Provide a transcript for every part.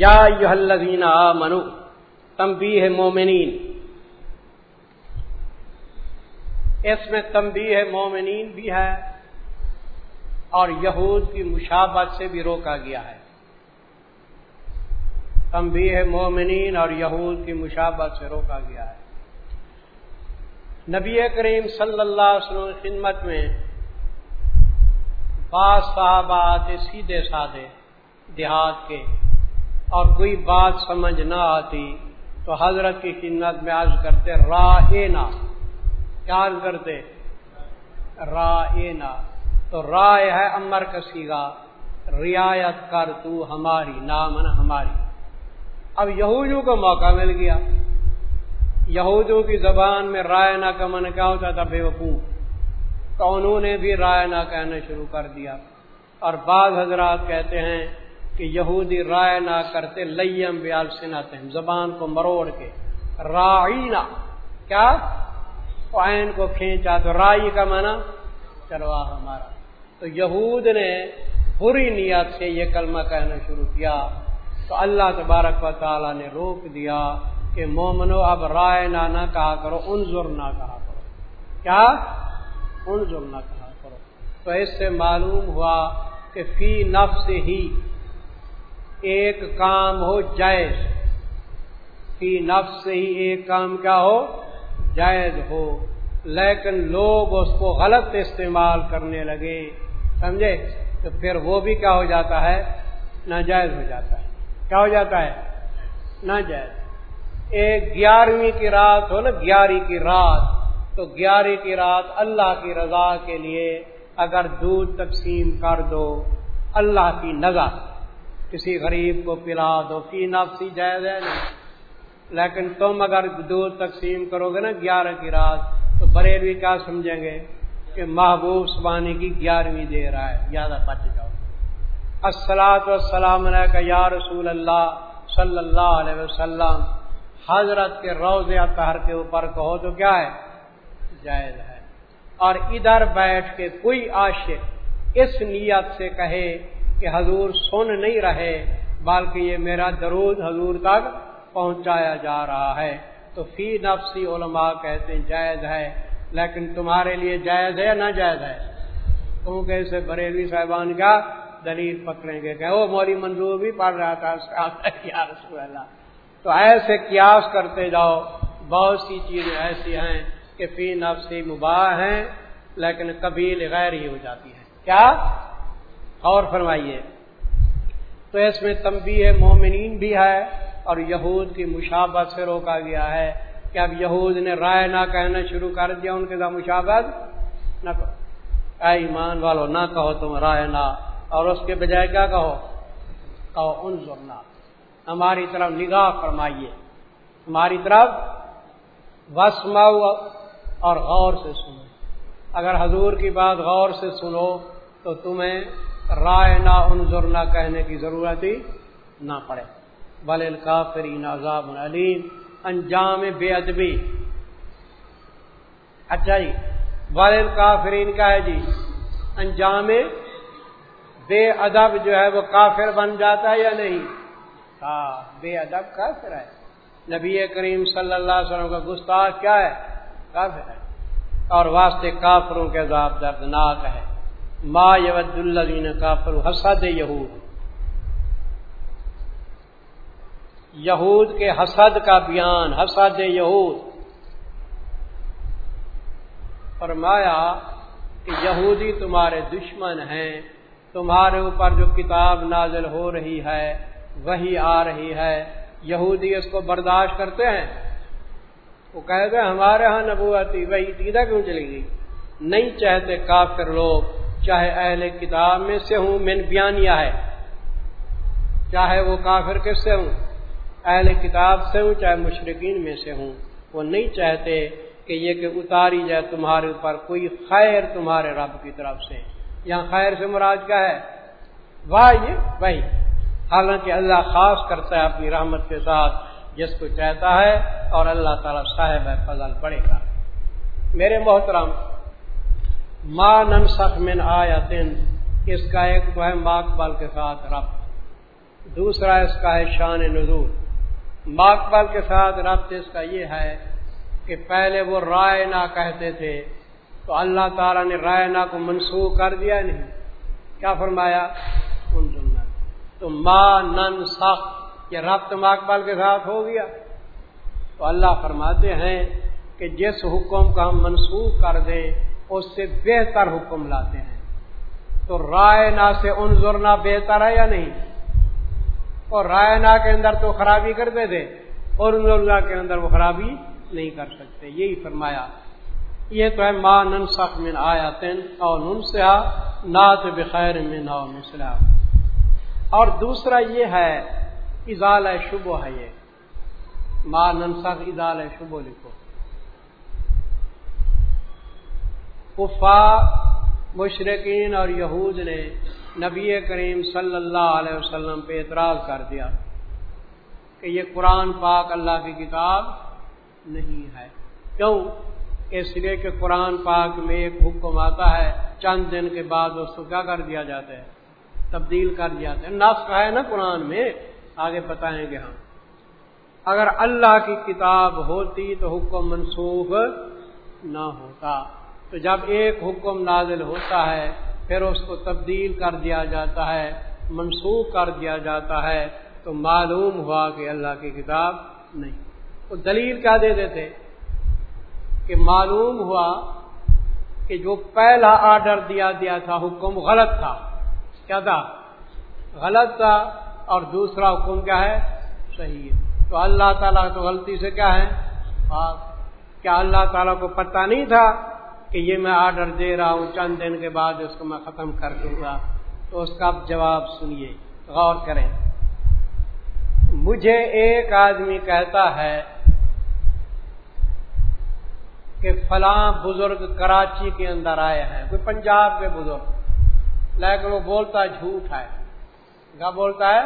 یا یادین منو تمبی ہے مومنین۔ اس میں تمبی ہے مومنین بھی ہے اور یہود کی مشابت سے بھی روکا گیا ہے۔ تمبی ہے مومنین اور یہود کی مشابت سے روکا گیا ہے۔ نبی کریم صلی اللہ علیہ وسلم خدمت میں بعض صاحب آتے سیدھے سادے دیہات کے۔ اور کوئی بات سمجھ نہ آتی تو حضرت کی خدمت میں عرض کرتے راہ نا۔ کیا عرض کرتے راہ نا۔ تو رائے ہے امر کسی کا رعایت کر تو ہماری نامن ہماری۔ اب یہودیوں کو موقع مل گیا۔ یہودیوں کی زبان میں رائے نہ کا من کیا ہوتا تھا؟ بے وقوف تو انہوں نے بھی رائے نہ کہنا شروع کر دیا۔ اور بعض حضرات کہتے ہیں کہ یہودی رائے نہ کرتے لیم بیال سناتے ہیں زبان کو مروڑ کے۔ رائنا کیا؟ عین کو کھینچا تو رائی کا مانا چلوا ہمارا۔ تو یہود نے بری نیت سے یہ کلمہ کہنا شروع کیا۔ تو اللہ تبارک و تعالیٰ نے روک دیا کہ مومنو، اب رائے نہ نہ کہا کرو، انظر نہ کہا کرو۔ کیا؟ انظر نہ کہا کرو۔ تو اس سے معلوم ہوا کہ فی نفس ہی ایک کام ہو جائز۔ فی نفس سے ہی ایک کام کیا ہو؟ جائز ہو۔ لیکن لوگ اس کو غلط استعمال کرنے لگے، سمجھے؟ تو پھر وہ بھی کیا ہو جاتا ہے؟ ناجائز ہو جاتا ہے۔ کیا ہو جاتا ہے؟ ناجائز۔ ایک گیارہویں کی رات ہو نا گیارہویں کی رات۔ تو گیارہ کی رات اللہ کی رضا کے لیے اگر دودھ تقسیم کر دو، اللہ کی نظر کسی غریب کو پلا دو، فی نفسی جائز ہے نہیں۔ لیکن تم اگر دودھ تقسیم کرو گے نا گیارہ کی رات، تو بریلوی کیا سمجھیں گے؟ کہ محبوب سبانی کی گیارہویں دے رہا ہے زیادہ بچ جاؤ۔ السلاۃ والسلام علیہ کا یا رسول اللہ صلی اللہ علیہ وسلم، حضرت کے روز اطہر کے اوپر کہو تو کیا ہے؟ جائز ہے۔ اور ادھر بیٹھ کے کوئی عاشق اس نیت سے کہے کہ حضور سن نہیں رہے، بلکہ یہ میرا درود حضور تک پہنچایا جا رہا ہے۔ تو فی نفسی علماء کہتے ہیں جائز ہے، لیکن تمہارے لیے جائز ہے یا نہ جائز ہے؟ تم کیسے بریلوی صاحبان کا دلیل پکڑیں گے کہ وہ موری منظور بھی پڑھ رہا تھا رسول اللہ۔ تو ایسے قیاس کرتے جاؤ، بہت سی چیزیں ایسی ہیں کہ فی نفسی مباح ہیں، لیکن کبھی غیر ہی ہو جاتی ہے کیا؟ اور فرمائیے۔ تو اس میں تمبی ہے مومنین بھی ہے اور یہود کی مشابت سے روکا گیا ہے کہ اب یہود نے رائے نہ کہنا شروع کر دیا، ان کے ساتھ مشابت نہ کرو۔ اے ایمان والو، نہ کہو تم رائے نہ، اور اس کے بجائے کیا کہو؟ کہو ان ضرور ہماری طرف نگاہ فرمائیے۔ ہماری طرف وسماؤ اور غور سے سنو۔ اگر حضور کی بات غور سے سنو، تو تمہیں رائے نہ انظر نہ کہنے کی ضرورت ہی نہ پڑے۔ بل الکافرین عذاب علیم۔ انجام بے ادبی۔ اچھا جی بل الکافرین کا ہے جی انجام بے ادب جو ہے وہ کافر بن جاتا ہے یا نہیں؟ ہاں بے ادب کافر ہے۔ نبی کریم صلی اللہ علیہ وسلم کا گستاخ کیا ہے؟ کافر ہے۔ اور واسطے کافروں کے عذاب دردناک ہے۔ ما یود الذین کافر حسد یہود. یہود کے حسد کا بیان حسد یہود. فرمایا کہ یہودی تمہارے دشمن ہیں، تمہارے اوپر جو کتاب نازل ہو رہی ہے وہی آ رہی ہے، یہودی اس کو برداشت کرتے ہیں؟ وہ کہہ گئے ہمارے ہاں نبوتی وہی سیدھا کیوں چلی گئی؟ نہیں چاہتے کافر لوگ چاہے اہل کتاب میں سے ہوں، من بیانیہ ہے۔ چاہے وہ کافر کس سے ہوں، اہل کتاب سے ہوں، چاہے مشرقین میں سے ہوں، وہ نہیں چاہتے کہ یہ کہ اتاری جائے تمہارے اوپر کوئی خیر تمہارے رب کی طرف سے۔ یہاں خیر سے مراد کیا ہے؟ واہ، یہ بھائی، حالانکہ اللہ خاص کرتا ہے اپنی رحمت کے ساتھ، جس کو چاہتا ہے اور اللہ تعالیٰ صاحب ہے فضل پڑے گا۔ میرے محترم ماں نن سخ من آیا اس کا ایک تو ہے ماکبل کے ساتھ رب، دوسرا اس کا ہے شان نزول۔ ماکبل کے ساتھ ربط اس کا یہ ہے کہ پہلے وہ رائے نہ کہتے تھے، تو اللہ تعالیٰ نے رائے نہ کو منسوخ کر دیا نہیں۔ کیا فرمایا؟ تو ماں نن سخت یہ ربط ماکبل کے ساتھ ہو گیا۔ تو اللہ فرماتے ہیں کہ جس حکم کا ہم منسوخ کر دیں اس سے بہتر حکم لاتے ہیں۔ تو رائے نا سے انظرنا بہتر ہے یا نہیں؟ اور رائے نا کے اندر تو خرابی کرتے تھے اور انظرنا کے اندر وہ خرابی نہیں کر سکتے۔ یہی فرمایا۔ یہ تو ہے ماں نن سخ من آیا تین اور نن نات بخیر من او مسلح اور دوسرا یہ ہے اضال شبو ہے یہ۔ ماں نن سخ اضال شبو لکھو۔ کفا مشرقین اور یہود نے نبی کریم صلی اللہ علیہ وسلم پہ اعتراض کر دیا کہ یہ قرآن پاک اللہ کی کتاب نہیں ہے۔ کیوں؟ اس لیے کہ قرآن پاک میں ایک حکم آتا ہے، چند دن کے بعد اس کو کیا کر دیا جاتا ہے؟ تبدیل کر دیا جاتا ہے۔ نفق ہے نا قرآن میں؟ آگے بتائیں گے ہم۔ اگر اللہ کی کتاب ہوتی تو حکم منسوخ نہ ہوتا۔ تو جب ایک حکم نازل ہوتا ہے، پھر اس کو تبدیل کر دیا جاتا ہے، منسوخ کر دیا جاتا ہے، تو معلوم ہوا کہ اللہ کی کتاب نہیں۔ وہ دلیل کیا دے دیتے؟ کہ معلوم ہوا کہ جو پہلا آرڈر دیا دیا تھا، حکم غلط تھا۔ کیا تھا؟ غلط تھا۔ اور دوسرا حکم کیا ہے؟ صحیح ہے۔ تو اللہ تعالیٰ تو غلطی سے کیا ہے؟ کیا اللہ تعالیٰ کو پتہ نہیں تھا کہ یہ میں آرڈر دے رہا ہوں، چند دن کے بعد اس کو میں ختم کر دوں گا۔ تو اس کا جواب سنیے، غور کریں۔ مجھے ایک آدمی کہتا ہے کہ فلاں بزرگ کراچی کے اندر آئے ہیں، کوئی پنجاب کے بزرگ۔ لیکن وہ بولتا ہے جھوٹ ہے۔ کیا بولتا ہے؟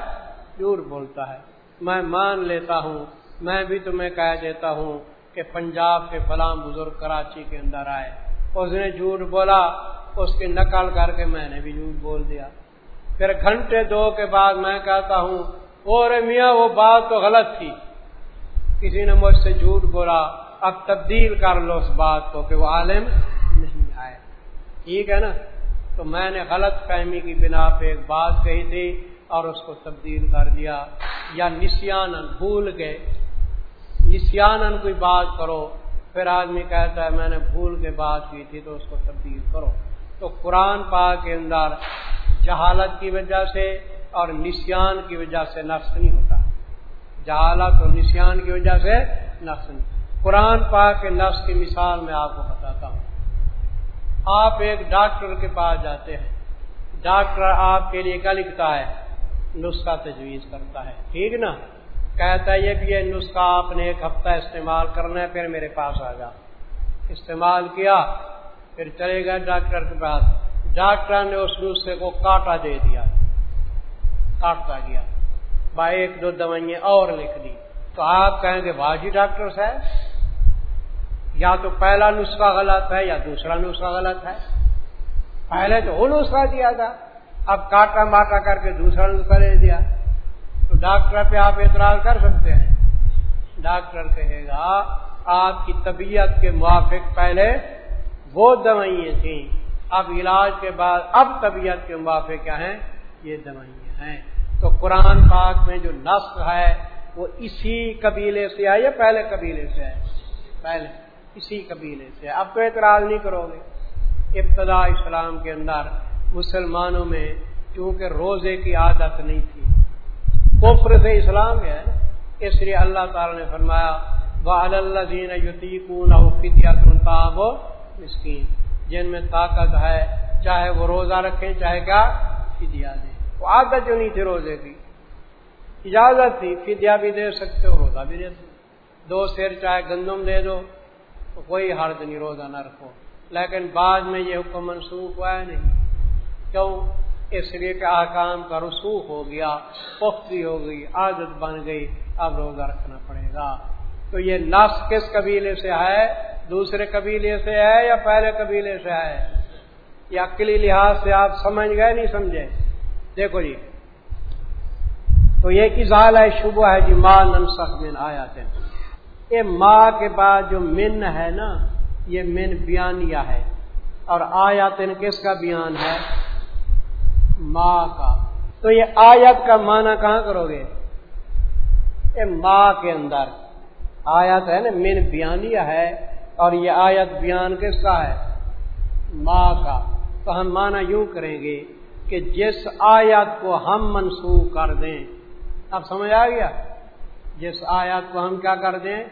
جھوٹ بولتا ہے۔ میں مان لیتا ہوں، میں بھی تمہیں کہہ دیتا ہوں کہ پنجاب کے فلاں بزرگ کراچی کے اندر آئے۔ اس نے جھوٹ بولا، اس کی نقل کر کے میں نے بھی جھوٹ بول دیا۔ پھر گھنٹے دو کے بعد میں کہتا ہوں اور میاں، وہ بات تو غلط تھی۔ کسی نے مجھ سے جھوٹ بولا، اب تبدیل کر لو اس بات کو کہ وہ عالم نہیں آئے۔ ٹھیک ہے نا؟ تو میں نے غلط فہمی کی بنا پہ ایک بات کہی تھی اور اس کو تبدیل کر دیا۔ یا نسان بھول گئے۔ نسان کوئی بات کرو۔ پھر آدمی کہتا ہے میں نے بھول کے بات کی تھی تو اس کو تبدیل کرو۔ تو قرآن پاک کے اندر جہالت کی وجہ سے اور نسان کی وجہ سے نفس نہیں ہوتا۔ جہالت اور نسان کی وجہ سے نفس نہیں۔ قرآن پاک کے نفس کی مثال میں آپ کو بتاتا ہوں۔ آپ ایک ڈاکٹر کے پاس جاتے ہیں۔ ڈاکٹر آپ کے لیے کیا لکھتا ہے؟ نسخہ تجویز کرتا ہے۔ ٹھیک نا؟ کہتا ہے، یہ کہ یہ نسخہ آپ نے ایک ہفتہ استعمال کرنا ہے، پھر میرے پاس آ جا۔ استعمال کیا، پھر چلے گا ڈاکٹر کے پاس۔ ڈاکٹر نے اس نسخے کو کاٹا دے دیا، کاٹتا گیا بھائی ایک دو دوائیں اور لکھ دی۔ تو آپ کہیں گے باجی ڈاکٹر صاحب، یا تو پہلا نسخہ غلط ہے یا دوسرا نسخہ غلط ہے۔ پہلے تو وہ نسخہ دیا تھا، اب کاٹا ماٹا کر کے دوسرا نسخہ لے دیا۔ ڈاکٹر پہ آپ اعتراض کر سکتے ہیں۔ ڈاکٹر کہے گا، آپ کی طبیعت کے موافق پہلے وہ دوائیں تھیں، اب علاج کے بعد، اب طبیعت کے موافق کیا ہیں؟ یہ دوائیں ہیں۔ تو قرآن پاک میں جو نسل ہے، وہ اسی قبیلے سے ہے یا پہلے قبیلے سے ہے پہلے، اسی قبیلے سے۔ اب تو اعتراض نہیں کرو گے۔ ابتدا اسلام کے اندر مسلمانوں میں چونکہ روزے کی عادت نہیں تھی کفر سے اسلام ہے اس لیے اللہ تعالی نے فرمایا وہ اللہ دین مسکین جن میں طاقت ہے، چاہے وہ روزہ رکھیں، چاہے کیا؟ فدیا دیں۔ وہ عادت جو نہیں تھی روزے کی، اجازت تھی فدیا بھی دے سکتے ہو، روزہ بھی دے سکتے دو سیر چاہے گندم دے دو، تو کوئی حرد نہیں، روزہ نہ رکھو۔ لیکن بعد میں یہ حکم منسوخ ہوا ہے نہیں۔ کیوں؟ اس لیے کہ آکام کا رسوخ ہو گیا پختی ہو گئی، عادت بن گئی، اب روزہ رکھنا پڑے گا۔ تو یہ نس کس قبیلے سے ہے؟ دوسرے قبیلے سے ہے یا پہلے قبیلے سے ہے؟ یا عقلی لحاظ سے آپ سمجھ گئے نہیں سمجھے؟ دیکھو جی۔ تو یہ ازال ہے شبہ ہے جی ماں ننسخ من آیا یہ ماں کے بعد جو من ہے نا، یہ من بیانیہ ہے۔ اور آیاتن کس کا بیان ہے؟ ماں کا۔ تو یہ آیت کا معنی کہاں کرو گے؟ یہ ماں کے اندر۔ آیت ہے نا، من بیانیہ ہے اور یہ آیت بیان کس کا ہے؟ ماں کا۔ تو ہم مانا یوں کریں گے کہ جس آیت کو ہم منسوخ کر دیں۔ اب سمجھ آ گیا؟ جس آیت کو ہم کیا کر دیں؟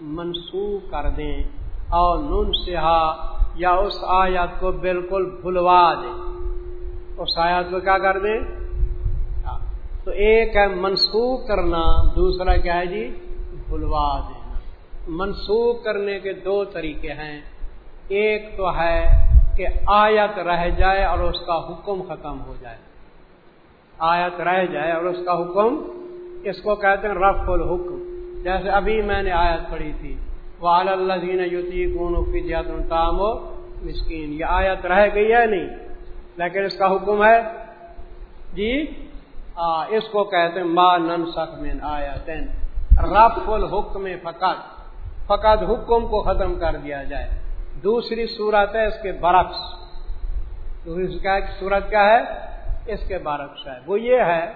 منسوخ کر دیں۔ اور نن سہا یا اس آیت کو بالکل بھلوا دیں۔ اس آیت کو کیا کر دیں ہاں۔ تو ایک ہے منسوخ کرنا، دوسرا کیا ہے جی؟ بھلوا دینا۔ منسوخ کرنے کے دو طریقے ہیں۔ ایک تو ہے کہ آیت رہ جائے اور اس کا حکم ختم ہو جائے۔ آیت رہ جائے اور اس کا حکم، اس کو کہتے ہیں رف الحکم۔ جیسے ابھی میں نے آیت پڑھی تھی۔ وہ اللہ یوتی گون تام و مسکین یہ آیت رہ گئی ہے نہیں؟ لیکن اس کا حکم ہے جی آ, اس کو کہتے ہیں ما نن سخ میں آیت رف الحکم فقط فقط حکم کو ختم کر دیا جائے۔ دوسری صورت ہے اس کے برعکس۔ دوسری صورت کیا ہے؟ اس کے برعکس ہے۔ وہ یہ ہے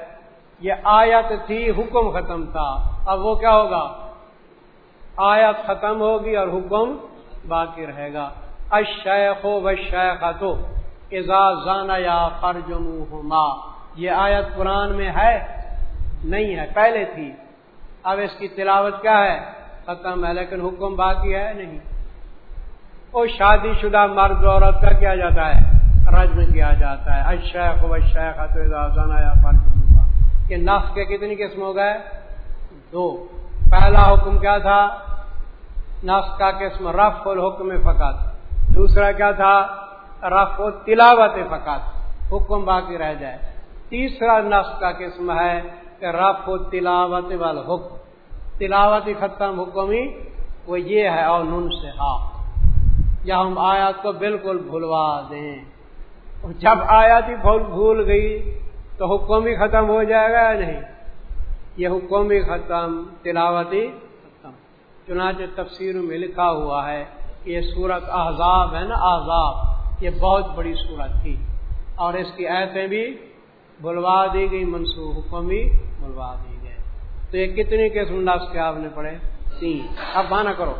یہ آیت تھی حکم ختم تھا۔ اب وہ کیا ہوگا؟ آیت ختم ہوگی اور حکم باقی رہے گا۔ اشیخ و شیخ تو یا فرجم یہ آیت قرآن میں ہے، نہیں ہے، پہلے تھی۔ اب اس کی تلاوت کیا ہے؟ ختم ہے لیکن حکم باقی ہے نہیں۔ وہ شادی شدہ مرد عورت کا کیا جاتا ہے؟ رجم کیا جاتا ہے۔ اشیخ و شیخ تو یا فرجم کہ نف کے کتنی قسم ہو گئے؟ دو۔ پہلا حکم کیا تھا؟ نفس کا قسم رف الحکم فقط۔ دوسرا کیا تھا؟ رف و تلاوت فقط، حکم باقی رہ جائے۔ تیسرا نفس کا قسم ہے کہ رف و تلاوت وال حکم۔ تلاوت ختم حکم ہی وہ یہ ہے اور نن سے ہاں یا ہم آیات کو بالکل بھولوا دیں۔ جب آیات ہی بھول گئی تو حکم ہی ختم ہو جائے گا یا نہیں؟ یہ حکم بھی ختم تلاوتی ختم۔ چنانچہ تفسیر میں لکھا ہوا ہے کہ یہ صورت احزاب ہے نا، احزاب۔ یہ بہت بڑی صورت تھی۔ اور اس کی ایتیں بھی بلوا دی گئی، منسوخ حکم بھی بلوا دی گئے تو یہ کتنی قسم نفس کے آپ نے پڑھے؟ تین۔ اب مانا کرو،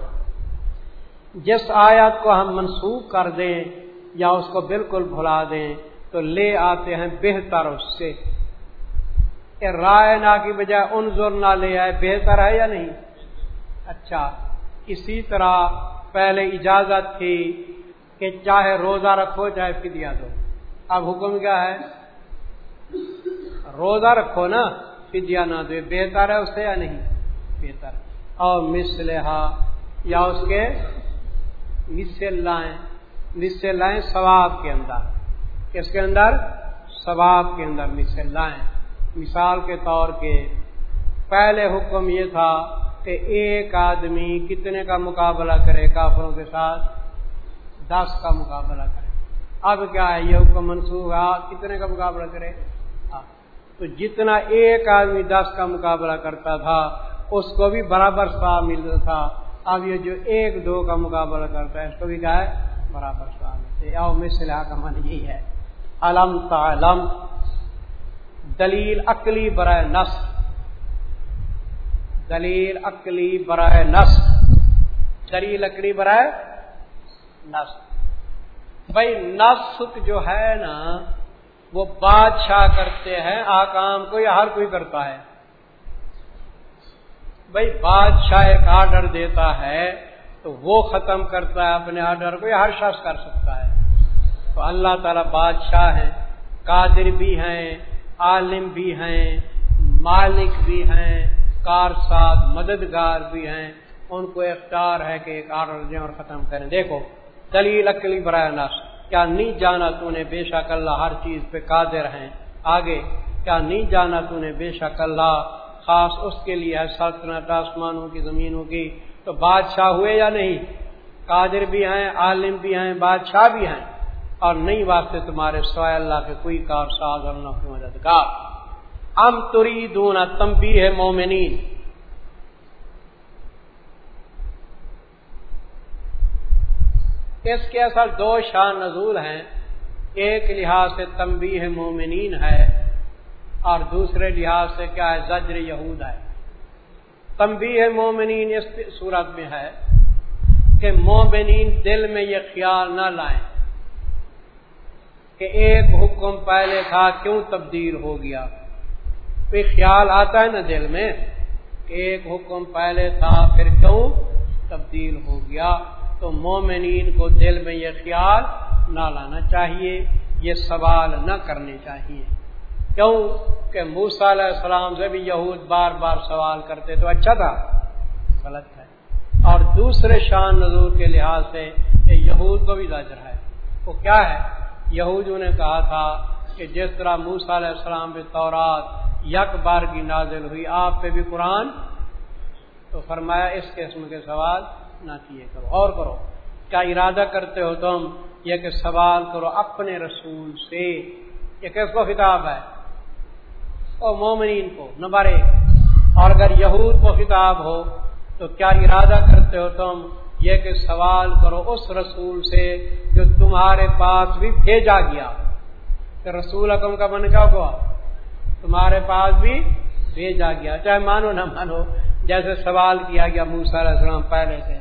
جس آیات کو ہم منسوخ کر دیں یا اس کو بالکل بھلا دیں، تو لے آتے ہیں بہتر اس سے۔ رائے نہ کی بجائے ان زور نہ لے آئے، بہتر ہے یا نہیں؟ اچھا اسی طرح پہلے اجازت تھی کہ چاہے روزہ رکھو، چاہے فدیا دو اب حکم کیا ہے؟ روزہ رکھو نا فدیا نہ دو بہتر ہے اس سے یا نہیں؟ بہتر۔ اور مسلحا یا اس کے مسل لائیں۔ مسل لائیں ثواب کے اندر۔ کس کے اندر؟ ثواب کے اندر مسل لائیں۔ مثال کے طور کے پہلے حکم یہ تھا کہ ایک آدمی کتنے کا مقابلہ کرے کافروں کے ساتھ؟ دس کا مقابلہ کرے۔ اب کیا ہے؟ یہ حکم منسوخ کتنے کا مقابلہ کرے ہاں۔ تو جتنا ایک آدمی دس کا مقابلہ کرتا تھا، اس کو بھی برابر سا ملتا تھا۔ اب یہ جو ایک دو کا مقابلہ کرتا ہے، اس کو بھی کیا ہے؟ برابر سا ملتے او مثلا کا من یہی ہے۔ علم تعلم، دلیل عقلی برائے نس دلیل عقلی برائے نس دلیل عقلی برائے نس بھائی نسک جو ہے نا، وہ بادشاہ کرتے ہیں، آکام کو یا ہر کوئی کرتا ہے۔ بھائی بادشاہ ایک آرڈر دیتا ہے، تو وہ ختم کرتا ہے اپنے آرڈر کو یا ہر شخص کر سکتا ہے۔ تو اللہ تعالی بادشاہ ہیں، قادر بھی ہیں، عالم بھی ہیں، مالک بھی ہیں کار ساتھ مددگار بھی ہیں۔ ان کو اختیار ہے کہ ایک آرڈر دیں اور ختم کریں۔ دیکھو دلیل اکلی برائے نس کیا نہیں جانا تو نے بے شک اللہ ہر چیز پہ قادر ہیں؟ آگے، کیا نہیں جانا تو نے بے شک اللہ خاص اس کے لیے ہے سلطنت آسمانوں کی زمینوں کی؟ تو بادشاہ ہوئے یا نہیں؟ قادر بھی ہیں، عالم بھی ہیں، بادشاہ بھی ہیں۔ اور نہیں واسطے تمہارے سوائے اللہ کے کوئی کار ساز اللہ کی مددگار۔ ام تری دون تمبی ہے مومنین۔ اس کے اصل دو شان نزول ہیں۔ ایک لحاظ سے تمبی ہے مومنین ہے اور دوسرے لحاظ سے کیا ہے، زجر یہود ہے۔ تمبی ہے مومنین اس صورت میں ہے کہ مومنین دل میں یہ خیال نہ لائیں کہ ایک حکم پہلے تھا، کیوں تبدیل ہو گیا؟ کوئی خیال آتا ہے نا دل میں کہ ایک حکم پہلے تھا، پھر کیوں تبدیل ہو گیا؟ تو مومنین کو دل میں یہ خیال نہ لانا چاہیے، یہ سوال نہ کرنے چاہیے۔ کیوں کہ موسا علیہ السلام سے بھی یہود بار بار سوال کرتے تو اچھا تھا، غلط ہے۔ اور دوسرے شان نظور کے لحاظ سے یہ یہود کو بھی لاجر ہے۔ وہ کیا ہے؟ یہود نے کہا تھا کہ جس طرح موسا علیہ السلام بھی تورات یک بار کی نازل ہوئی، آپ پہ بھی قرآن؟ تو فرمایا اس قسم کے سوال نہ کیے کرو، اور کرو۔ کیا ارادہ کرتے ہو تم؟ یہ کہ سوال کرو اپنے رسول سے۔ یہ کس کو خطاب ہے؟ او مومنین کو، نمبر ایک۔ اور اگر یہود کو خطاب ہو، تو کیا ارادہ کرتے ہو تم؟ یہ کہ سوال کرو اس رسول سے جو تمہارے پاس بھی بھیجا گیا۔ کہ رسول اکم کا من کیا ہوا تمہارے پاس بھی بھیجا گیا۔ چاہے مانو نہ مانو جیسے سوال کیا گیا موسا علیہ السلام پہلے سے۔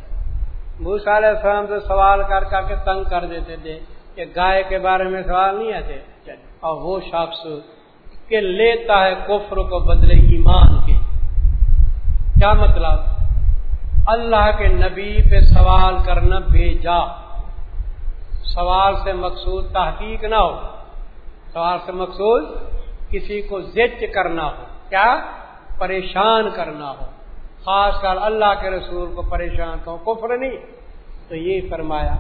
موسا علیہ السلام سے سوال کر کر کے تنگ کر دیتے تھے کہ گائے کے بارے میں سوال نہیں آتے۔ اور وہ شخص کہ لیتا ہے کفر کو بدلے ایمان کے۔ کیا مطلب؟ اللہ کے نبی پہ سوال کرنا بھیجا۔ سوال سے مقصود تحقیق نہ ہو۔ سوال سے مقصود کسی کو زچ کرنا ہو۔ کیا؟ پریشان کرنا ہو۔ خاص کر اللہ کے رسول کو پریشان کرو کفر نہیں، تو یہ فرمایا۔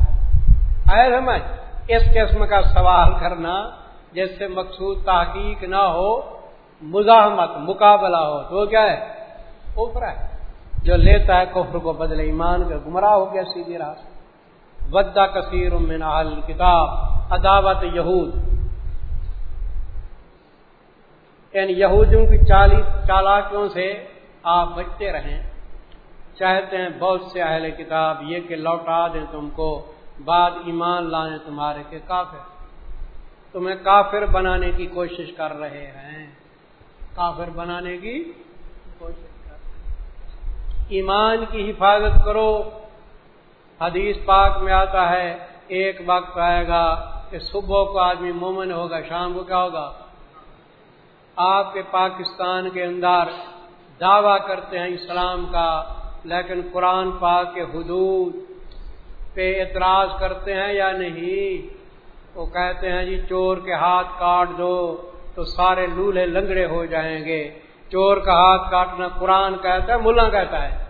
اے سمجھ اس قسم کا سوال کرنا جس سے مقصود تحقیق نہ ہو، مزاحمت، مقابلہ ہو، تو وہ کیا ہے؟ کفر ہے۔ جو لیتا ہے کفر کو بدلے ایمان کا گمراہ ہو گیا سیدھی راہ ودا کثیر من اہل کتاب عداوت یہود۔ یعنی یہودیوں کی چالیس چالاکیوں سے آپ بچتے رہیں۔ چاہتے ہیں بہت سے اہل کتاب یہ کہ لوٹا دیں تم کو، بعد ایمان لائیں تمہارے کے کافر۔ تمہیں کافر بنانے کی کوشش کر رہے ہیں۔ کافر بنانے کی کوشش کر رہے ایمان کی حفاظت کرو۔ حدیث پاک میں آتا ہے، ایک وقت آئے گا کہ صبح کو آدمی مومن ہوگا، شام کو کیا ہوگا؟ آپ کے پاکستان کے اندر دعویٰ کرتے ہیں اسلام کا، لیکن قرآن پاک کے حدود پہ اعتراض کرتے ہیں یا نہیں؟ وہ کہتے ہیں جی چور کے ہاتھ کاٹ دو تو سارے لولہے لنگڑے ہو جائیں گے۔ چور کا ہاتھ کاٹنا قرآن کہتا ہے، ملا کہتا ہے۔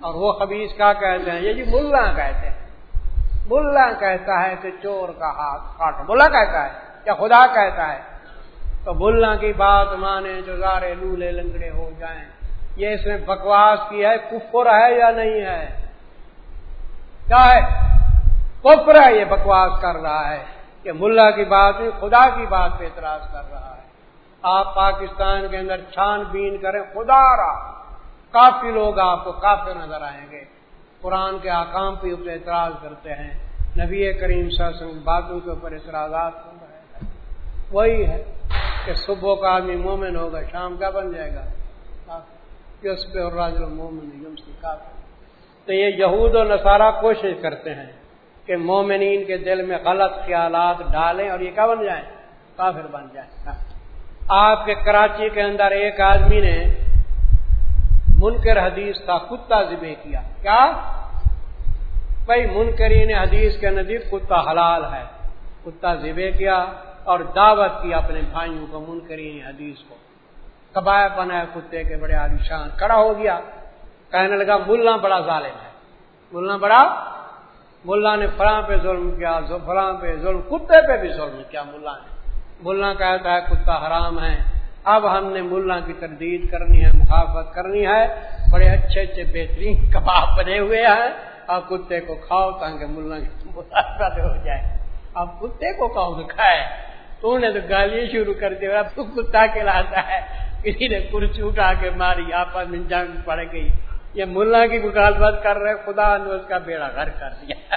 اور وہ خبیص کیا کہتے ہیں، یہ جی ملا کہتے ہیں۔ ملا کہتا ہے کہ چور کا ہاتھ کاٹ ملا کہتا ہے یا خدا کہتا ہے۔ تو بولنا کی بات مانے جو سارے لولے لنگڑے ہو جائیں۔ یہ اس نے بکواس کی ہے، کفر ہے یا نہیں ہے؟ کیا ہے؟ کفر ہے، یہ بکواس کر رہا ہے کہ ملا کی بات نہیں، خدا کی بات پہ اعتراض کر رہا ہے۔ آپ پاکستان کے اندر چھان بین کریں، خدا رہا کافی لوگ آپ کو کافی نظر آئیں گے۔ قرآن کے آکام پہ اوپر اعتراض کرتے ہیں۔ نبی کریم سنگ باتوں کے اوپر اعتراضات وہی ہے۔ کہ صبح کا آدمی مومن ہوگا، شام کا بن جائے گا۔ اس پہ اور راج مومن تو یہ یہود و نصارہ کوشش کرتے ہیں کہ مومنین کے دل میں غلط خیالات ڈالیں اور یہ کیا بن جائیں؟ کافر بن جائیں۔ آپ کے کراچی کے اندر ایک آدمی نے منکر حدیث کا کتا ذبے کیا۔ کیا؟ بھائی، منکرین حدیث کے نزدیک کتا حلال ہے۔ کتا ذبے کیا۔ اور دعوت کی اپنے بھائیوں کو، منکرین حدیث کو۔ کبایا بنایا کتے کے بڑے عالیشان کڑا ہو گیا۔ کہنے لگا ملا بڑا ظالم ہے۔ ملا بڑا ملا نے فلاں پہ ظلم کیا فلاں پہ ظلم، کتے پہ بھی ظلم کیا ملا نے۔ ملا کہتا ہے، کتا حرام ہے۔ اب ہم نے ملا کی تردید کرنی ہے مخافت کرنی ہے۔ بڑے اچھے اچھے، بہترین کباب بنے ہوئے ہیں۔ اور کتے کو کھاؤ تاکہ ملا کی ہو جائے۔ اب کتے کو کہوں کھائے؟ تو انہیں تو گالی شروع کر دیا تو کتا کے لاتا ہے۔ کسی نے کرسی اٹھا کے ماری آپس میں جنگ پڑ گئی۔ یہ ملا کی مکالمت کر رہے، خدا نے اس کا بیڑا گھر کر دیا۔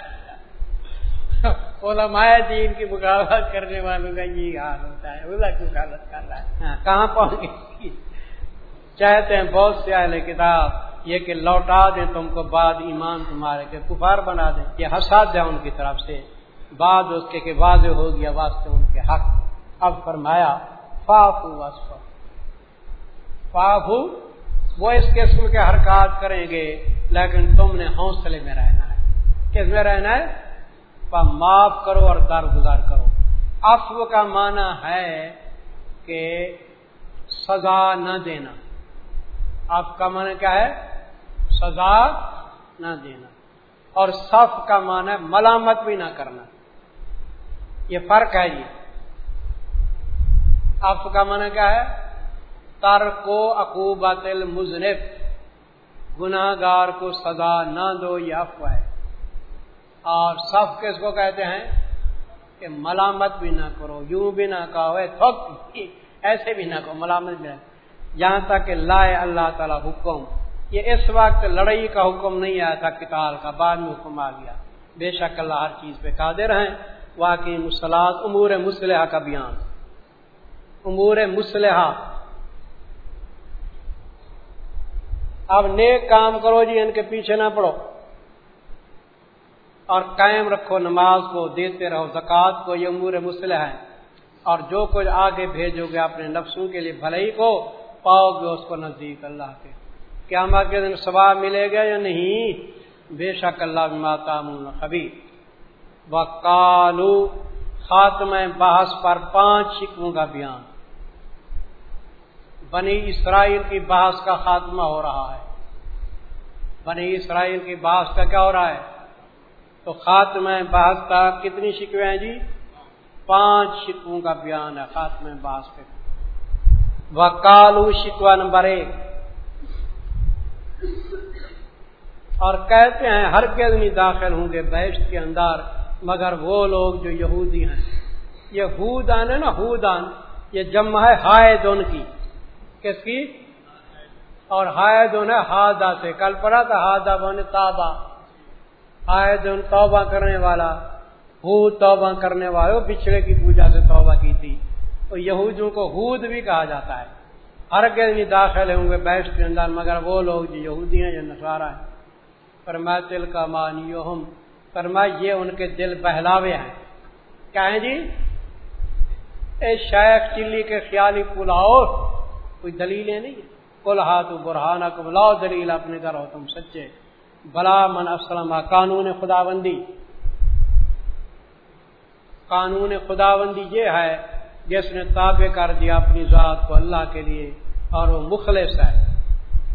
علماء دین کی مقابلت کرنے والوں کا یہ حال ہوتا ہے۔ اللہ کی مقابلت کر رہا ہے۔ ہاں، کہاں پہنچ گئی؟ چاہتے ہیں بہت سے اہل کتاب یہ کہ لوٹا دیں تم کو بعد ایمان تمہارے کے کفار بنا دیں۔ یہ حساد ہے ان کی طرف سے۔ بعد اس کے کہ واضح ہو گیا واسطے ان کے حق۔ اب فرمایا فافو وسف فافو وہ اس قسم کے حرکات کریں گے، لیکن تم نے حوصلے میں رہنا ہے۔ کس میں رہنا ہے؟ معاف کرو اور درگزار کرو۔ افو کا معنی ہے کہ سزا نہ دینا۔ آپ کا معنی کیا ہے؟ سزا نہ دینا۔ اور صف کا معنی ہے ملامت بھی نہ کرنا۔ یہ فرق ہے جی۔ اف کا معنی کیا ہے؟ تر کو اقوبت المزنف گناہ گار کو سزا نہ دو، یہ افواہ ہے۔ اور صف کس کو کہتے ہیں؟ کہ ملامت بھی نہ کرو، یوں بھی نہ کہو ایسے بھی نہ کہو، ملامت بھی نہ۔ یہاں تک کہ لائے اللہ تعالی حکم۔ یہ اس وقت لڑائی کا حکم نہیں آیا تھا کتال کا، بعد میں حکم آ گیا۔ بے شک اللہ ہر چیز پہ قادر ہیں۔ واقعی مسلات امور مسلحہ کا بیان۔ امور مسلحہ اب نیک کام کرو جی ان کے پیچھے نہ پڑو۔ اور قائم رکھو نماز کو، دیتے رہو زکوٰۃ کو، یہ امور مسلح ہے۔ اور جو کچھ آگے بھیجو گے اپنے نفسوں کے لیے، بھلائی کو پاؤ گے اس کو نزدیک اللہ کے۔ قیامت کے دن ثواب ملے گا یا نہیں؟ بے شک اللہ ماتا کبھی وکالو خاتم بحث پر پانچ شکموں کا بیان۔ بنی اسرائیل کی بحث کا خاتمہ ہو رہا ہے۔ بنی اسرائیل کی بحث کا کیا ہو رہا ہے؟ تو خاتم باز کا کتنی شکوے ہیں جی؟ پانچ شکووں کا بیان ہے خاتم باز پہ وکالو شکوا نمبر ایک۔ اور کہتے ہیں ہر کے داخل ہوں گے بیشت کے اندر۔ مگر وہ لوگ جو یہودی ہیں۔ یہ ہودان ہے نا ہودان، یہ جمع ہے ہائے دون کی۔ کس کی؟ اور ہائے دون ہے ہادا سے۔ کل پڑا تھا ہادا بونے تابا آئے دن توبہ کرنے والا۔ ہود توبہ کرنے والے۔ پچھڑے کی پوجا سے توبہ کی تھی۔ تو یہودیوں کو ہود بھی کہا جاتا ہے۔ ہر کے داخل ہوں گے بیٹھ کے اندر، مگر وہ لوگ جو یہودی ہیں، جو نسوارا ہے فرما تل کا مانی فرما یہ ان کے دل بہلاوے ہیں۔ کیا جی اے شیخ، چلی کے خیالی پلاؤ کوئی دلیلیں نہیں کل ہاتھ برہانہ کو بلاؤ دلیل اپنے گھر ہو تم سچے۔ بلا من اسلم، قانون خدا بندی قانون خدا بندی یہ ہے، جس نے تابع کر دیا اپنی ذات کو اللہ کے لیے، اور وہ مخلص ہے۔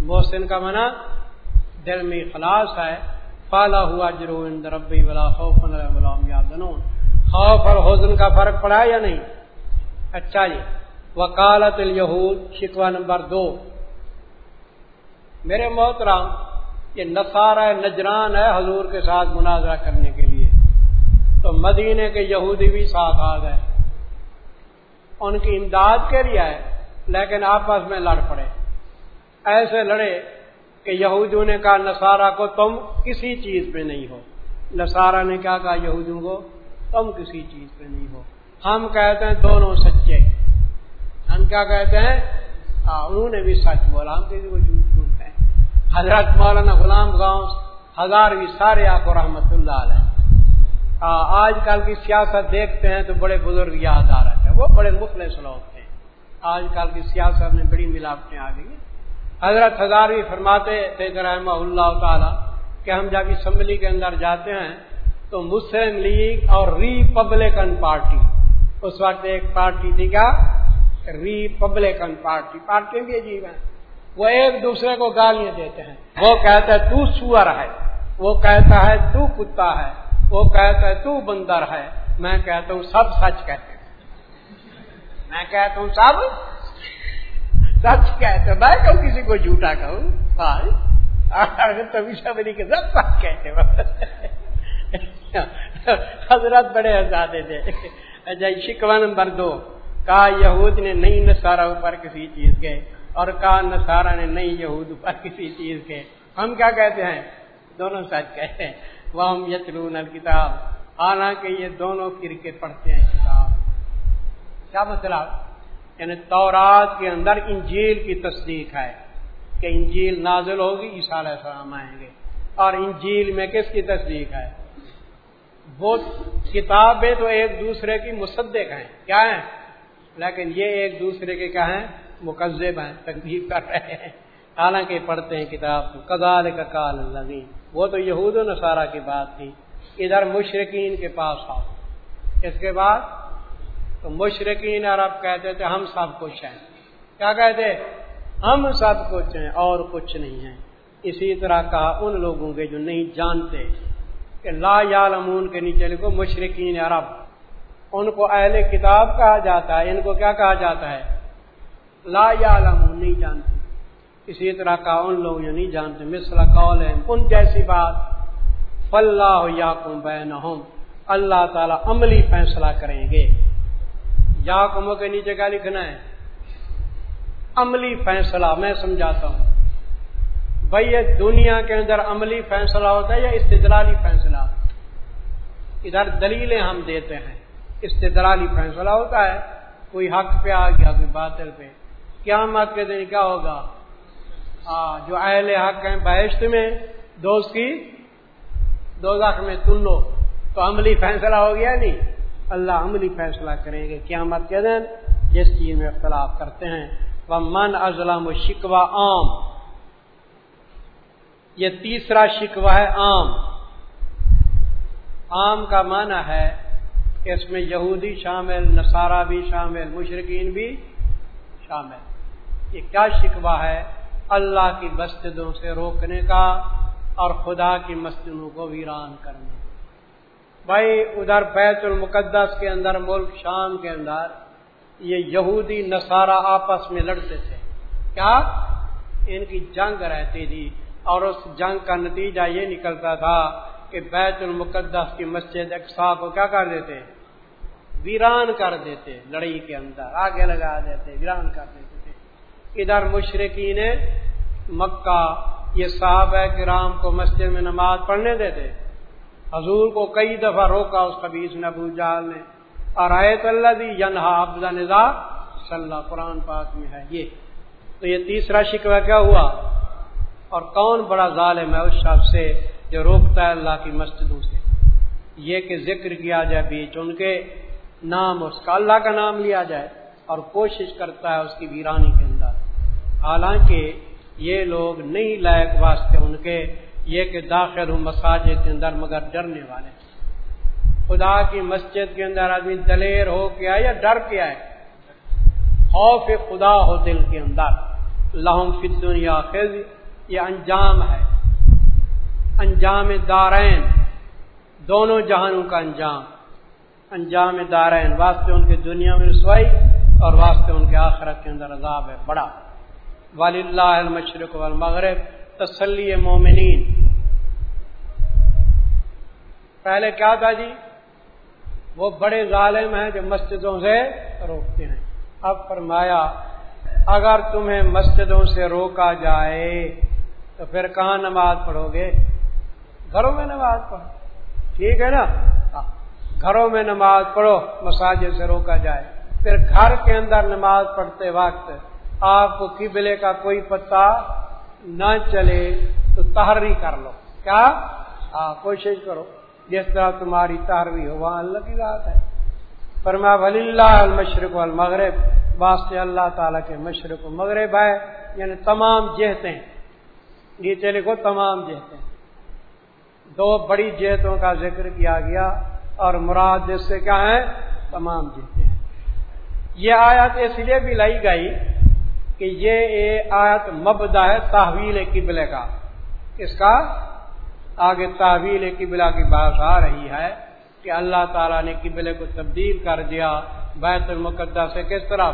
محسن کا منع دل میں خلاص ہے۔ پالا ہوا جرو ربی بلا خوف خوف اور حوضن کا فرق پڑا یا نہیں؟ اچھا جی. وکالت الہود شکوا نمبر دو. میرے محترام یہ نصارہ نجران ہے حضور کے ساتھ مناظرہ کرنے کے لیے. تو مدینے کے یہودی بھی ساتھ آ گئے. ان کی امداد کے لیے ہے لیکن آپس میں لڑ پڑے. ایسے لڑے کہ یہودیوں نے کہا نصارہ کو تم کسی چیز پہ نہیں ہو۔ نصارہ نے کیا کہا یہودیوں کو تم کسی چیز پہ نہیں ہو۔ ہم کہتے ہیں دونوں سچے۔ ہم کیا کہتے ہیں؟ ہاں، انہوں نے بھی سچ بولا، ہم کسی کو جھوٹ حضرت مولانا غلام گاؤں ہزار بھی سارے آپ رحمت اللہ علیہ۔ ہاں، آج کل کی سیاست دیکھتے ہیں تو بڑے بزرگ یاد آ رہے ہیں، وہ بڑے مخلص لوگ تھے آج کل کی سیاست میں بڑی ملاوٹیں آ گئی حضرت ہزار بھی فرماتے تھے رحمہ اللہ تعالی کہ ہم جب اسمبلی کے اندر جاتے ہیں تو مسلم لیگ اور ریپبلکن پارٹی، اس وقت ایک پارٹی تھی کیا؟ ریپبلکن پارٹی پارٹی بھی عجیب ہیں۔ وہ ایک دوسرے کو گالیاں دیتے ہیں۔ وہ کہتا ہے تو سور ہے، وہ کہتا ہے تو کتا ہے، وہ کہتا ہے تو بندر ہے۔ میں کہتا ہوں سب سچ کہتے ہیں۔ میں کہتا ہوں سب سچ کہتے میں کہوں کسی کو جھوٹا کہوں؟ تبھی سب کے سب سچ کہتے حضرت بڑے آزادے تھے۔ اچھا شکوا نمبر دو۔ کہا، یہود نے نہیں نسارا اوپر کسی چیز کے۔ اور کہا نسارا نے نہیں یہود اوپر کسی چیز کے۔ ہم کیا کہتے ہیں؟ دونوں سچ کہتے ہیں۔ وہ ہم یتلون الکتاب۔ حالانکہ یہ دونوں فرقے پڑھتے ہیں کتاب۔ کیا مطلب؟ یعنی تورات کے اندر انجیل کی تصدیق ہے کہ انجیل نازل ہوگی، عیسیٰ علیہ السلام آئیں گے۔ اور انجیل میں کس کی تصدیق ہے؟ وہ کتابیں تو ایک دوسرے کی مصدق ہیں۔ کیا ہیں؟ لیکن یہ ایک دوسرے کے کیا ہیں؟ مقزب ہیں تقدیب کر رہے ہیں۔ حالانکہ پڑھتے ہیں کتاب کزال کا کال وہ تو یہود و نصارہ کی بات تھی۔ ادھر مشرقین کے پاس آؤ۔ اس کے بعد تو مشرقین عرب کہتے تھے، ہم سب کچھ ہیں۔ کیا کہتے؟ ہم سب کچھ ہیں اور کچھ نہیں ہیں۔ اسی طرح کہا ان لوگوں کے جو نہیں جانتے کہ لا یالمون کے نیچے لکھو مشرقین عرب۔ ان کو اہل کتاب کہا جاتا ہے۔ ان کو کیا کہا جاتا ہے؟ لا یالمون نہیں جانتے۔ اسی طرح کا ان لوگ جو نہیں جانتے مثلا قول ہے ان جیسی بات۔ فلاح یا کم بین اللہ تعالی عملی فیصلہ کریں گے۔ یا کموں کے نیچے کیا لکھنا ہے۔ عملی فیصلہ میں سمجھاتا ہوں۔ بھائی، یہ دنیا کے اندر عملی فیصلہ ہوتا ہے یا استدلالی فیصلہ؟ ادھر دلیلیں ہم دیتے ہیں۔ استدلالی فیصلہ ہوتا ہے۔ کوئی حق پہ آ گیا، کوئی باطل پہ۔ کیا مت کے دن کیا ہوگا؟ جو اہل حق ہیں بحث میں دوست کی دو میں تن لو تو عملی فیصلہ ہو گیا نہیں؟ اللہ عملی فیصلہ کریں گے کیا مت کے دن جس چیز میں اختلاف کرتے ہیں۔ وہ من ازلم و شکوا عام۔ یہ تیسرا شکوہ ہے عام۔ عام کا معنی ہے کہ اس میں یہودی شامل، نصارہ بھی شامل مشرقین بھی شامل۔ یہ کیا شکوہ ہے؟ اللہ کی مسجدوں سے روکنے کا اور خدا کی مسجدوں کو ویران کرنے کا۔ بھائی، ادھر بیت المقدس کے اندر، ملک شام کے اندر، یہ یہودی نصارہ آپس میں لڑتے تھے۔ کیا؟ ان کی جنگ رہتی تھی اور اس جنگ کا نتیجہ یہ نکلتا تھا کہ بیت المقدس کی مسجد اقسا کو کیا کر دیتے؟ ویران کر دیتے لڑائی کے اندر، آگے لگا دیتے، ویران کر دیتے تھے۔ ادھر مشرقی نے مکہ، یہ صاحب کرام کو مسجد میں نماز پڑھنے دیتے۔ حضور کو کئی دفعہ روکا، اس قبیص نبو جال نے۔ اور اللہ دی ینہا افزا نظا صلی اللہ قرآن پاک میں ہے یہ۔ تو یہ تیسرا شکوہ کیا ہوا؟ اور کون بڑا ظالم ہے اس شخص سے جو روکتا ہے اللہ کی مسجدوں سے؟ یہ کہ ذکر کیا جائے بیچ ان کے نام، اس کا اللہ کا نام لیا جائے اور کوشش کرتا ہے اس کی ویرانی کے اندر۔ حالانکہ یہ لوگ نہیں لائق واسطے ان کے یہ کہ داخل ہوں مساجد کے اندر مگر ڈرنے والے۔ خدا کی مسجد کے اندر آدمی دلیر ہو کے آئے یا ڈر کے آئے؟ خوف خدا ہو دل کے اندر۔ لہم فی دنیا خز یہ انجام ہے۔ انجام دارین، دونوں جہانوں کا انجام۔ انجام دارین، واسطے ان کے دنیا میں رسوائی اور واسطے ان کے آخرت کے اندر عذاب ہے، بڑا۔ ولی اللہ المشرق والمغرب، تسلی مومنین۔ پہلے کیا تھا جی؟ وہ بڑے ظالم ہیں جو مسجدوں سے روکتے ہیں۔ اب فرمایا، اگر تمہیں مسجدوں سے روکا جائے، تو پھر کہاں نماز پڑھو گے؟ گھروں میں نماز پڑھو۔ ٹھیک ہے نا؟ ہاں۔ گھروں میں نماز پڑھو، مساجد سے روکا جائے۔ پھر گھر کے اندر نماز پڑھتے وقت آپ کو قبلے کا کوئی پتا نہ چلے تو تحری کر لو۔ کیا؟ ہاں کوشش کرو۔ جس طرح تمہاری تحری ہو وہاں اللہ کی بات ہے۔ فرما ولی اللہ المشرق المغرب واسطے اللہ تعالیٰ کے مشرق و مغرب ہے یعنی تمام جہتیں۔ نیچے لکھو، تمام جہتیں۔ دو بڑی جہتوں کا ذکر کیا گیا اور مراد جس سے کیا ہے تمام جہتیں۔ یہ آیت اس لیے بھی لائی گئی کہ یہ آیت مبدا ہے تحویل قبلے کا۔ اس کا؟ آگے تحویل قبلہ کی بات آ رہی ہے کہ اللہ تعالیٰ نے قبلے کو تبدیل کر دیا، بیت المقدہ سے کس طرح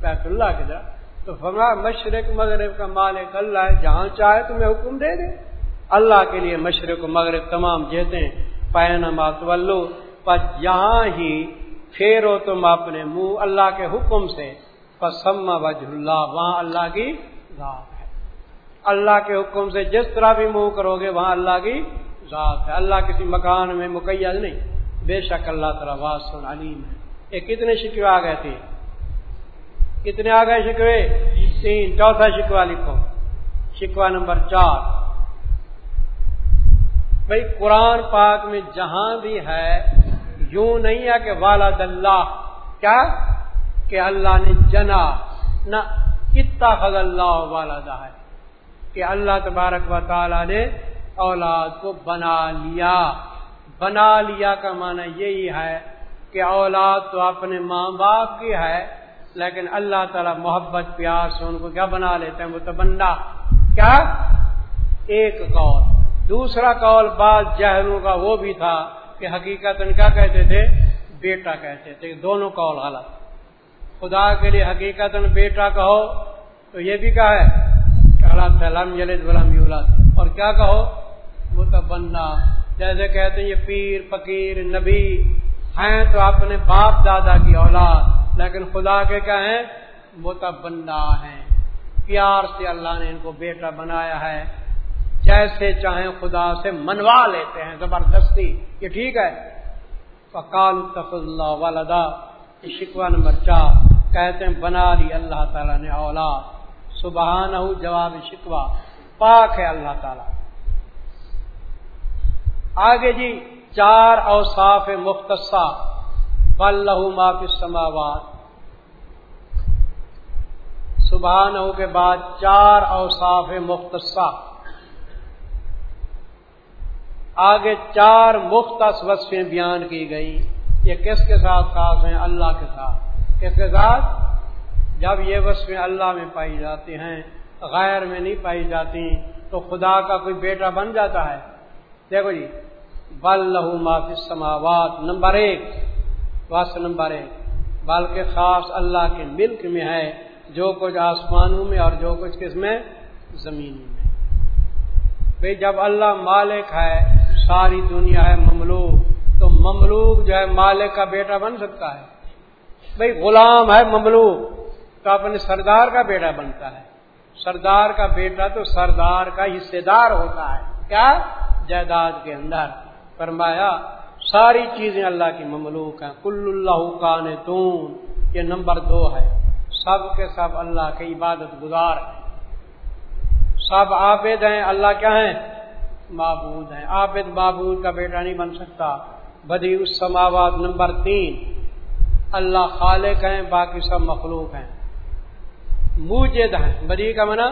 بیت اللہ کی طرح تو فرما مشرق مغرب کا مالک اللہ ہے، جہاں چاہے تمہیں حکم دے دے۔ اللہ کے لیے مشرق و مغرب تمام جیتے پین ماتولو پر جہاں ہی پھیرو تم اپنے منہ اللہ کے حکم سے۔ پسم وجہ اللہ، وہاں اللہ کی ذات۔ ہے اللہ کے حکم سے جس طرح بھی منہ کرو گے، وہاں اللہ کی ذات ہے۔ اللہ کسی مکان میں مقید نہیں۔ بے شک اللہ تعالیٰ واسن علیم ہے۔ یہ کتنے شکوے آ گئے تھے؟ کتنے آ گئے شکوے؟ تین۔ چوتھا شکوا لکھو۔ شکوا نمبر چار۔ بھائی قرآن پاک میں جہاں بھی ہے، یوں نہیں ہے کہ والد اللہ۔ کیا؟ کہ اللہ نے جنا، نہ کتا خد اللہ والدہ ہے۔ کہ اللہ تبارک و تعالی نے اولاد کو بنا لیا۔ بنا لیا کا معنی یہی ہے کہ اولاد تو اپنے ماں باپ کی ہے، لیکن اللہ تعالی محبت، پیار سے ان کو کیا بنا لیتے ہیں؟ وہ تو بندہ کیا؟ ایک قول۔ دوسرا قول بعض جہلوں کا وہ بھی تھا کہ حقیقت کیا کہتے تھے؟ بیٹا کہتے تھے۔ دونوں قول غلط۔ خدا کے لیے حقیقت بیٹا کہو تو یہ بھی کہا ہے۔ خلاف لم جلد ولم یولد۔ اور کیا کہو؟ وہ تو بندہ جیسے کہتے ہیں یہ پیر، فقیر، نبی ہیں تو اپنے باپ، دادا کی اولاد۔ لیکن خدا کے کیا ہیں؟ وہ تو بندہ ہیں۔ پیار سے اللہ نے ان کو بیٹا بنایا ہے۔ جیسے چاہیں خدا سے منوا لیتے ہیں۔ زبردستی۔ یہ ٹھیک ہے؟ فقال اللہ والدا یہ شکوا نمبر چار۔ کہتے ہیں بنا لی اللہ تعالیٰ نے اولاد۔ سبحان جواب شکوا پاک ہے اللہ تعالیٰ۔ آگے جی چار اوصاف مختصہ۔ بلہ معافی سماوات سبحان کے بعد چار اوصاف مختصہ۔ آگے چار مختص وصفیں بیان کی گئی یہ کس کے ساتھ خاص ہیں؟ اللہ کے ساتھ۔ کس کے ساتھ؟ جب یہ وصفیں اللہ میں پائی جاتی ہیں، غیر میں نہیں پائی جاتی، تو خدا کا کوئی بیٹا بن جاتا ہے۔ دیکھو جی بل لہو معافی سماوات نمبر ایک وس نمبر ایک۔ بلکہ خاص اللہ کے ملک میں ہے، جو کچھ آسمانوں میں اور جو کچھ کس میں؟ زمین میں۔ بھائی جب اللہ مالک ہے، ساری دنیا ہے مملوک، تو مملوک جو ہے مالک کا بیٹا بن سکتا ہے۔ بھائی غلام ہے مملوک۔ تو اپنے سردار کا بیٹا بنتا ہے۔ سردار کا بیٹا تو سردار کا حصے دار ہوتا ہے۔ کیا؟ جائیداد کے اندر۔ فرمایا، ساری چیزیں اللہ کی مملوک ہیں۔ کل اللہ کا نے یہ نمبر دو ہے۔ سب کے سب اللہ کے عبادت گزار ہیں۔ سب عابد ہیں، اللہ کیا ہیں؟ معبود ہیں۔ عابد معبود کا بیٹا نہیں بن سکتا۔ بدی اس سماوات نمبر تین۔ اللہ خالق ہیں، باقی سب مخلوق ہیں۔ موجد ہیں۔ بدی کا منع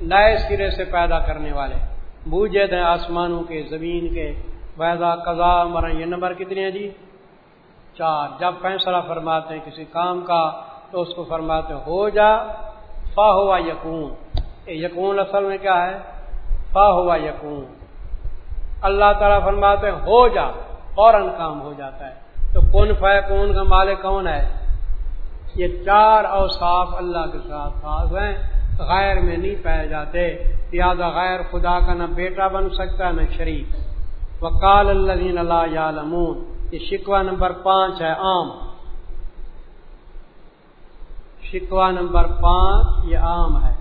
نئے سرے سے پیدا کرنے والے۔ موجد ہیں آسمانوں کے، زمین کے۔ ویدا قضا مرا یہ نمبر کتنے ہیں جی؟ چار۔ جب فیصلہ فرماتے ہیں کسی کام کا تو اس کو فرماتے ہو جا، فا ہوا یقون یقون اصل میں کیا ہے؟ فا ہوا یقون اللہ تعالیٰ فرماتے ہیں، ہو جا، فوراً کام ہو جاتا ہے۔ تو کون فا کون کا مالک کون ہے؟ یہ چار اوصاف اللہ کے ساتھ خاص ہیں۔ غیر میں نہیں پائے جاتے۔ لہٰذا غیر خدا کا نہ بیٹا بن سکتا، نہ شریف وکال اللہ اللہ یا یہ شکوہ نمبر پانچ ہے، عام۔ شکوا نمبر پانچ، یہ عام ہے۔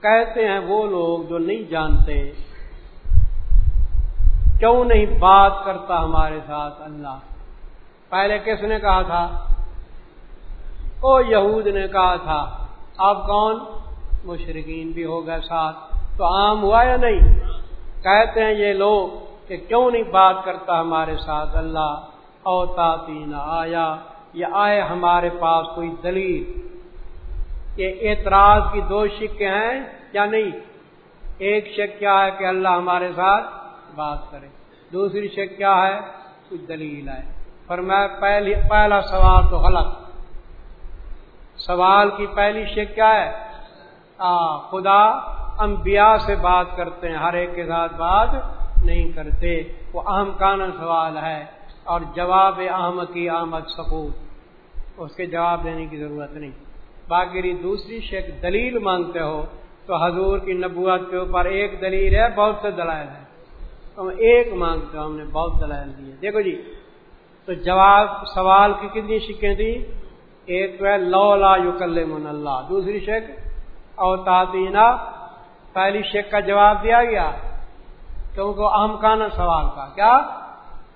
کہتے ہیں وہ لوگ جو نہیں جانتے۔ کیوں نہیں بات کرتا ہمارے ساتھ اللہ؟ پہلے کس نے کہا تھا؟ او یہود نے کہا تھا، اب کون؟ مشرقین بھی ہو گئے ساتھ۔ تو عام ہوا یا نہیں؟ کہتے ہیں یہ لوگ کہ کیوں نہیں بات کرتا ہمارے ساتھ اللہ؟ او تین آیا، یہ آئے ہمارے پاس کوئی دلیل۔ یہ اعتراض کی دو شکیں ہیں یا نہیں؟ ایک شک کیا ہے کہ اللہ ہمارے ساتھ بات کرے۔ دوسری شک کیا ہے؟ کچھ دلیل ہے پر میں پہلی پہلا سوال تو غلط۔ سوال کی پہلی شک کیا ہے؟ آ، خدا انبیاء سے بات کرتے ہیں، ہر ایک کے ساتھ بات نہیں کرتے۔ وہ اہم کانن سوال ہے اور جواب احمد کی آمد سکوت اس کے جواب دینے کی ضرورت نہیں۔ باقی جی، دوسری شک دلیل مانگتے ہو تو حضور کی نبوت کے اوپر ایک دلیل ہے، بہت سے دلائل ہے تو ایک مانگتے ہو، ہم نے بہت دلائل دیے۔ دیکھو جی تو جواب، سوال کی کتنی شکیں تھیں؟ ایک تو ہے، لو لا من اللہ۔ دوسری شک اور پہلی شک کا جواب دیا گیا، کیونکہ اہم کانا سوال کا۔ کیا؟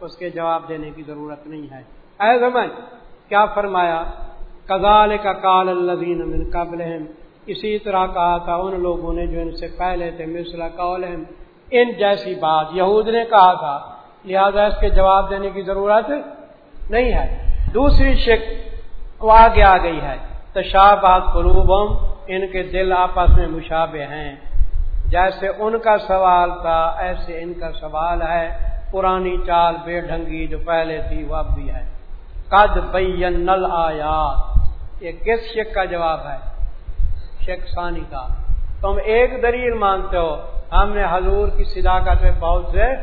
اس کے جواب دینے کی ضرورت نہیں ہے۔ اے زمن، کیا فرمایا؟ کزال کا کال الدین من قبل اسی طرح کہا تھا، ان لوگوں نے جو ان سے پہلے تھے مثلا قول ان جیسی بات یہود نے کہا تھا، لہذا اس کے جواب دینے کی ضرورت نہیں ہے۔ دوسری شک وہ آگے آ گئی ہے۔ تشابہات قلوبم ان کے دل آپس میں مشابہ ہیں۔ جیسے ان کا سوال تھا، ایسے ان کا سوال ہے۔ پرانی چال بے ڈھنگی جو پہلے تھی، وہ اب بھی ہے۔ قد بین نل آیات یہ کس شک کا جواب ہے؟ شک ثانی کا۔ تم ایک دلیل مانتے ہو۔ ہم نے حضور کی صداقت میں بہت سے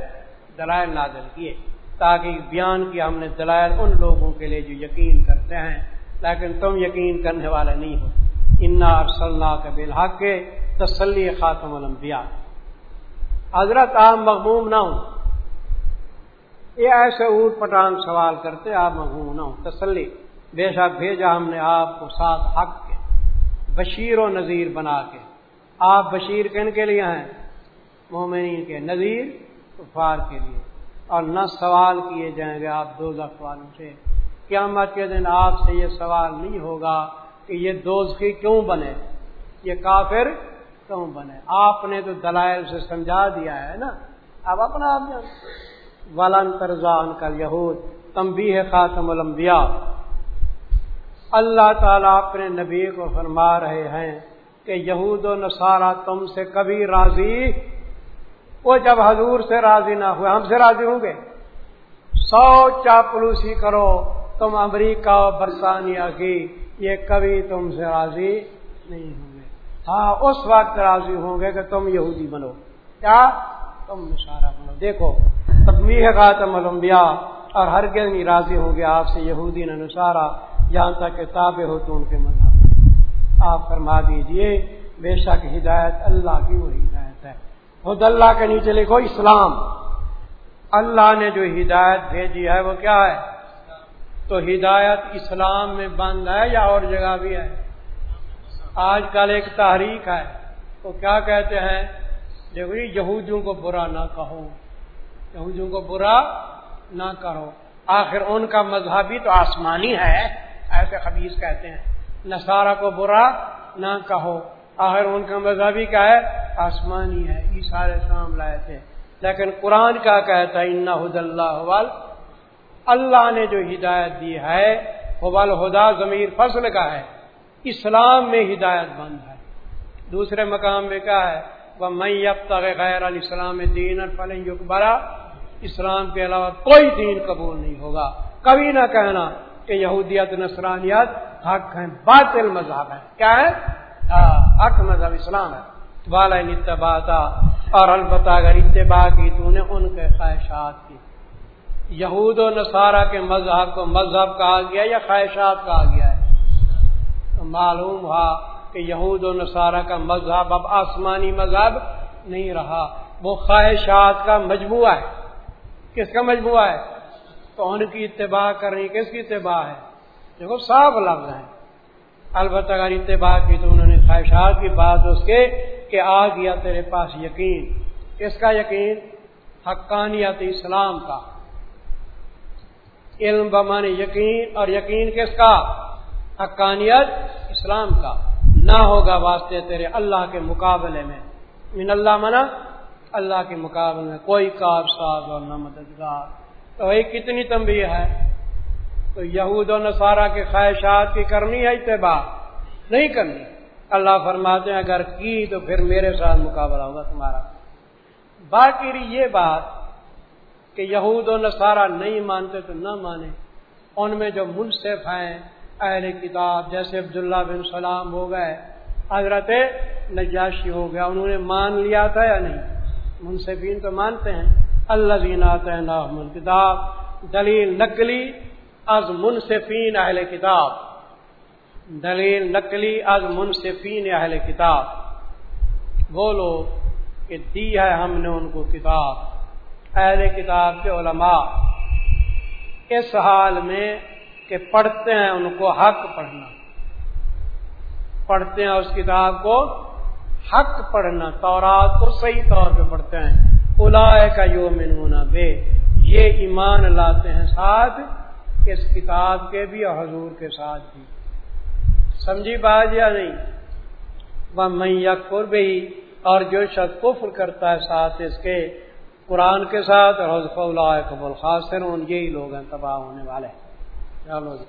دلائل نازل کیے، تاکہ بیان کی ہم نے دلائل ان لوگوں کے لیے جو یقین کرتے ہیں۔ لیکن تم یقین کرنے والے نہیں ہو۔ انا ارسلہ کے بالحق کے تسلی خاتم الانبیاء حضرت آپ مغموم نہ ہوں۔ یہ ایسے اوٹ پٹان سوال کرتے آپ مغموم نہ ہوں۔ تسلی۔ بے شک بھیجا ہم نے آپ کو ساتھ حق کے، بشیر و نذیر بنا کے۔ آپ بشیر کن کے لیے ہیں؟ مومنین کے، نذیر کفار کے لیے۔ اور نہ سوال کیے جائیں گے آپ دو والوں سے۔ قیامت کے دن آپ سے یہ سوال نہیں ہوگا کہ یہ دوزخی کیوں بنے؟ یہ کافر کیوں بنے؟ آپ نے تو دلائل سے سمجھا دیا ہے نا؟ اب اپنا آپ ولن ترزان کل یہود تمبی ہے خاتم الانبیاء۔ اللہ تعالیٰ اپنے نبی کو فرما رہے ہیں کہ یہود و نصارہ تم سے کبھی راضی، وہ جب حضور سے راضی نہ ہوئے، ہم سے راضی ہوں گے۔ سو چاپلوسی کرو۔ تم امریکہ اور برطانیہ کی یہ کبھی تم سے راضی نہیں ہوں گے۔ ہاں اس وقت راضی ہوں گے کہ تم یہودی بنو۔ کیا تم نشارہ بنو۔ دیکھو تبمی خاتم الانبیاء اور ہر نہیں راضی ہوں گے آپ سے یہودی نے نشارہ جہاں تک کتابیں ہو تو ان کے مذہب آپ فرما دیجیے، بے شک ہدایت اللہ کی وہ ہدایت ہے۔ خود اللہ کے نیچے لکھو اسلام۔ اللہ نے جو ہدایت بھیجی ہے وہ کیا ہے؟ تو ہدایت اسلام میں بند ہے یا اور جگہ بھی ہے؟ آج کل ایک تحریک ہے۔ وہ کیا کہتے ہیں؟ دیکھو جی، یہودیوں کو برا نہ کہو۔ یہودیوں کو برا نہ کرو۔ آخر ان کا مذہبی تو آسمانی ہے، ایسے خبیص کہتے ہیں۔ نصارہ کو برا نہ کہو۔ آخر ان کا مذہبی کیا ہے؟ آسمانی ہے۔ یہ سارے شام لائے تھے۔ لیکن قرآن کیا کہتا ہے؟ ان حد اللہ اللہ نے جو ہدایت دی ہے حبال ہدا ضمیر فصل کا ہے۔ اسلام میں ہدایت بند ہے۔ دوسرے مقام میں کیا ہے؟ وہ میں اب تک غیر السلام دین برا اسلام کے علاوہ کوئی دین قبول نہیں ہوگا۔ کبھی نہ کہنا کہ یہودیت، نصرانیت حق ہیں، باطل مذہب ہے کیا ہے؟ حق مذہب اسلام ہے۔ والا اتباتا اور البتہ اگر اتباع کی تو نے ان کے خواہشات کی۔ یہود و نصارہ کے مذہب کو مذہب کہا گیا یا خواہشات کہا گیا ہے؟ تو معلوم ہوا کہ یہود و نصارہ کا مذہب اب آسمانی مذہب نہیں رہا۔ وہ خواہشات کا مجموعہ ہے۔ کس کا مجموعہ ہے؟ تو ان کی اتباع کرنی کس کی اتباع ہے؟ دیکھو صاف لفظ ہیں۔ البتہ اگر اتباع کی تو انہوں نے خواہشات کی بات اس کے کہ آ گیا تیرے پاس یقین۔ کس کا یقین؟ حقانیت اسلام کا۔ علم بمانی یقین اور یقین کس کا؟ حقانیت اسلام کا۔ نہ ہوگا واسطے تیرے اللہ کے مقابلے میں۔ من اللہ منع اللہ کے مقابلے میں کوئی کاب ساز اور نہ مددگار۔ تو وہی کتنی تمبی ہے؟ تو یہود و نصارہ کے خواہشات کی کرنی ہے اتباع؟ نہیں کرنی۔ اللہ فرماتے ہیں، اگر کی تو پھر میرے ساتھ مقابلہ ہوگا تمہارا۔ باقی یہ بات کہ یہود و نصارہ نہیں مانتے تو نہ مانے۔ ان میں جو منصف ہیں، اہل کتاب، جیسے عبداللہ بن سلام ہو گئے، حضرت نجاشی ہو گیا، انہوں نے مان لیا تھا یا نہیں؟ منصفین تو مانتے ہیں۔ اللہ دین کتاب دلیل نقلی از منصفین اہل کتاب۔ دلیل نقلی از منصفین اہل کتاب۔ بولو کہ دی ہے ہم نے ان کو کتاب۔ اہل کتاب کے علماء اس حال میں کہ پڑھتے ہیں ان کو حق پڑھنا۔ پڑھتے ہیں اس کتاب کو حق پڑھنا، تورات کو صحیح طور پہ پڑھتے ہیں۔ الا کا یو منونا بے، یہ ایمان لاتے ہیں ساتھ اس کتاب کے بھی اور حضور کے ساتھ بھی۔ سمجھی بات یا نہیں؟ وہ میں یکر بھی اور جو شخص کفر کرتا ہے ساتھ اس کے قرآن کے ساتھ اور حضف اللہ قبول خاص یہی لوگ ہیں، تباہ ہونے والے چلو جی۔